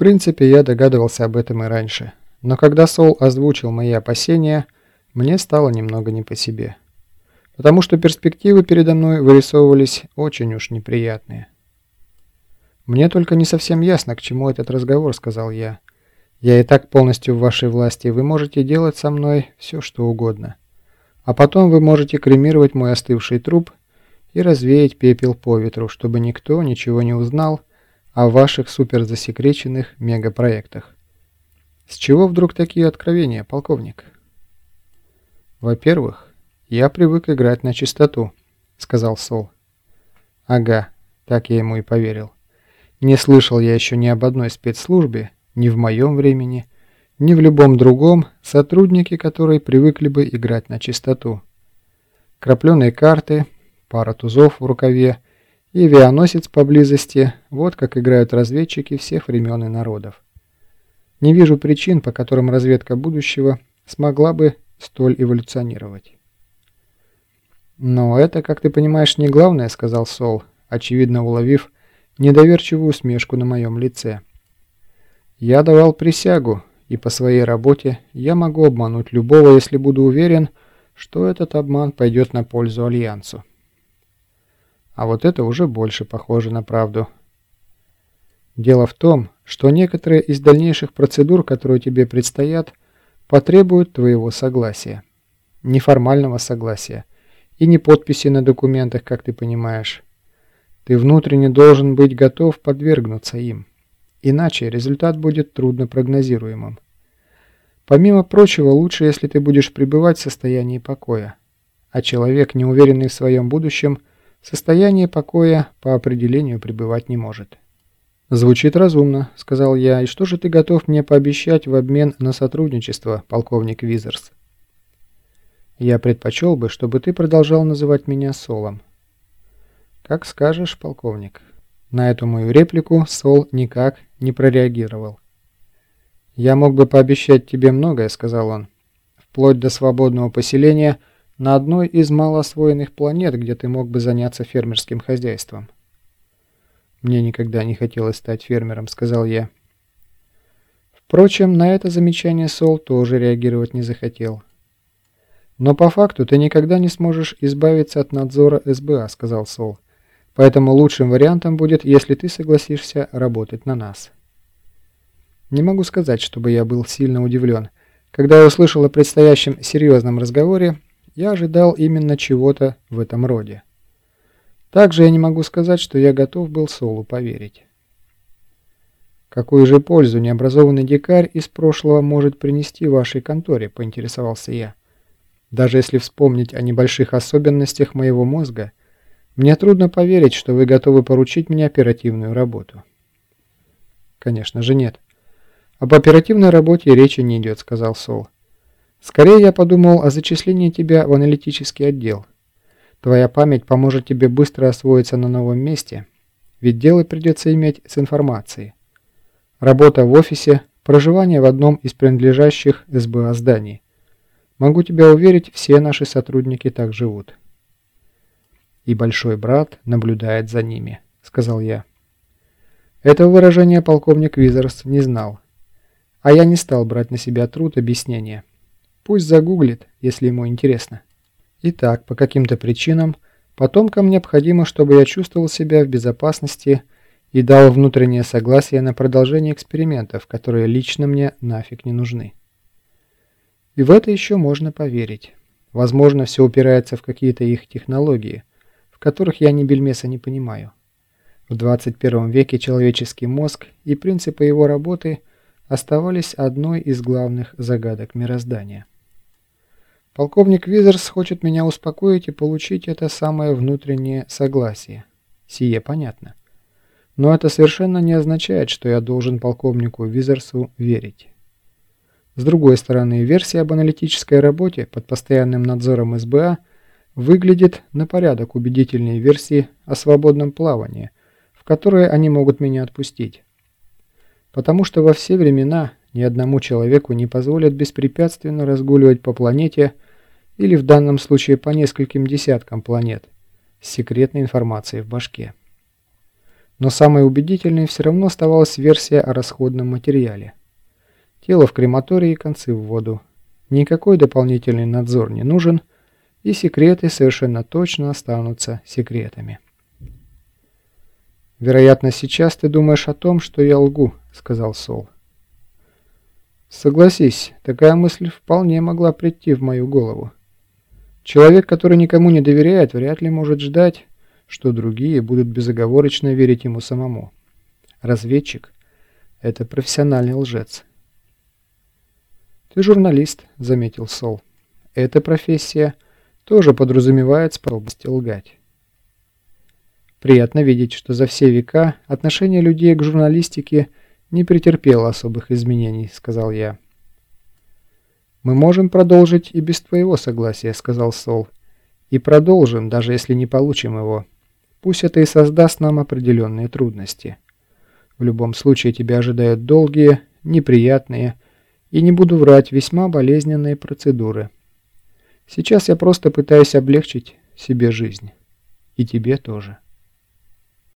принципе, я догадывался об этом и раньше. Но когда Сол озвучил мои опасения, мне стало немного не по себе. Потому что перспективы передо мной вырисовывались очень уж неприятные. «Мне только не совсем ясно, к чему этот разговор», — сказал я. «Я и так полностью в вашей власти, вы можете делать со мной все, что угодно. А потом вы можете кремировать мой остывший труп и развеять пепел по ветру, чтобы никто ничего не узнал о ваших суперзасекреченных мегапроектах. С чего вдруг такие откровения, полковник?» «Во-первых, я привык играть на чистоту», — сказал Сол. «Ага, так я ему и поверил». Не слышал я еще ни об одной спецслужбе, ни в моем времени, ни в любом другом, сотрудники которой привыкли бы играть на чистоту. Крапленые карты, пара тузов в рукаве и авианосец поблизости – вот как играют разведчики всех времен и народов. Не вижу причин, по которым разведка будущего смогла бы столь эволюционировать. «Но это, как ты понимаешь, не главное», — сказал Сол, очевидно уловив, недоверчивую усмешку на моем лице. Я давал присягу, и по своей работе я могу обмануть любого, если буду уверен, что этот обман пойдет на пользу Альянсу. А вот это уже больше похоже на правду. Дело в том, что некоторые из дальнейших процедур, которые тебе предстоят, потребуют твоего согласия. Неформального согласия. И не подписи на документах, как ты понимаешь. Ты внутренне должен быть готов подвергнуться им. Иначе результат будет трудно прогнозируемым. Помимо прочего, лучше, если ты будешь пребывать в состоянии покоя. А человек, не уверенный в своем будущем, в состоянии покоя по определению пребывать не может. «Звучит разумно», — сказал я. «И что же ты готов мне пообещать в обмен на сотрудничество, полковник Визерс?» «Я предпочел бы, чтобы ты продолжал называть меня Солом. «Как скажешь, полковник». На эту мою реплику Сол никак не прореагировал. «Я мог бы пообещать тебе многое», — сказал он. «Вплоть до свободного поселения на одной из малоосвоенных планет, где ты мог бы заняться фермерским хозяйством». «Мне никогда не хотелось стать фермером», — сказал я. Впрочем, на это замечание Сол тоже реагировать не захотел. «Но по факту ты никогда не сможешь избавиться от надзора СБА», — сказал Сол. Поэтому лучшим вариантом будет, если ты согласишься работать на нас. Не могу сказать, чтобы я был сильно удивлен. Когда я услышал о предстоящем серьезном разговоре, я ожидал именно чего-то в этом роде. Также я не могу сказать, что я готов был Солу поверить. «Какую же пользу необразованный дикарь из прошлого может принести вашей конторе?» – поинтересовался я. «Даже если вспомнить о небольших особенностях моего мозга – мне трудно поверить, что вы готовы поручить мне оперативную работу. Конечно же нет. Об оперативной работе речи не идет, сказал Сол. Скорее я подумал о зачислении тебя в аналитический отдел. Твоя память поможет тебе быстро освоиться на новом месте, ведь дело придется иметь с информацией. Работа в офисе, проживание в одном из принадлежащих СБА зданий. Могу тебя уверить, все наши сотрудники так живут и большой брат наблюдает за ними», — сказал я. Этого выражения полковник Визерс не знал, а я не стал брать на себя труд объяснения. Пусть загуглит, если ему интересно. Итак, по каким-то причинам потомкам необходимо, чтобы я чувствовал себя в безопасности и дал внутреннее согласие на продолжение экспериментов, которые лично мне нафиг не нужны. И в это еще можно поверить. Возможно, все упирается в какие-то их технологии – которых я ни бельмеса не понимаю. В 21 веке человеческий мозг и принципы его работы оставались одной из главных загадок мироздания. Полковник Визерс хочет меня успокоить и получить это самое внутреннее согласие. Сие понятно. Но это совершенно не означает, что я должен полковнику Визерсу верить. С другой стороны, версия об аналитической работе под постоянным надзором СБА – выглядит на порядок убедительнее версии о свободном плавании, в которое они могут меня отпустить. Потому что во все времена ни одному человеку не позволят беспрепятственно разгуливать по планете или в данном случае по нескольким десяткам планет с секретной информацией в башке. Но самой убедительной все равно оставалась версия о расходном материале. Тело в крематории и концы в воду. Никакой дополнительный надзор не нужен, и секреты совершенно точно останутся секретами. «Вероятно, сейчас ты думаешь о том, что я лгу», — сказал Сол. «Согласись, такая мысль вполне могла прийти в мою голову. Человек, который никому не доверяет, вряд ли может ждать, что другие будут безоговорочно верить ему самому. Разведчик — это профессиональный лжец». «Ты журналист», — заметил Сол. «Эта профессия тоже подразумевает способность лгать». Приятно видеть, что за все века отношение людей к журналистике не претерпело особых изменений, сказал я. «Мы можем продолжить и без твоего согласия», — сказал Сол. «И продолжим, даже если не получим его. Пусть это и создаст нам определенные трудности. В любом случае тебя ожидают долгие, неприятные и, не буду врать, весьма болезненные процедуры. Сейчас я просто пытаюсь облегчить себе жизнь. И тебе тоже».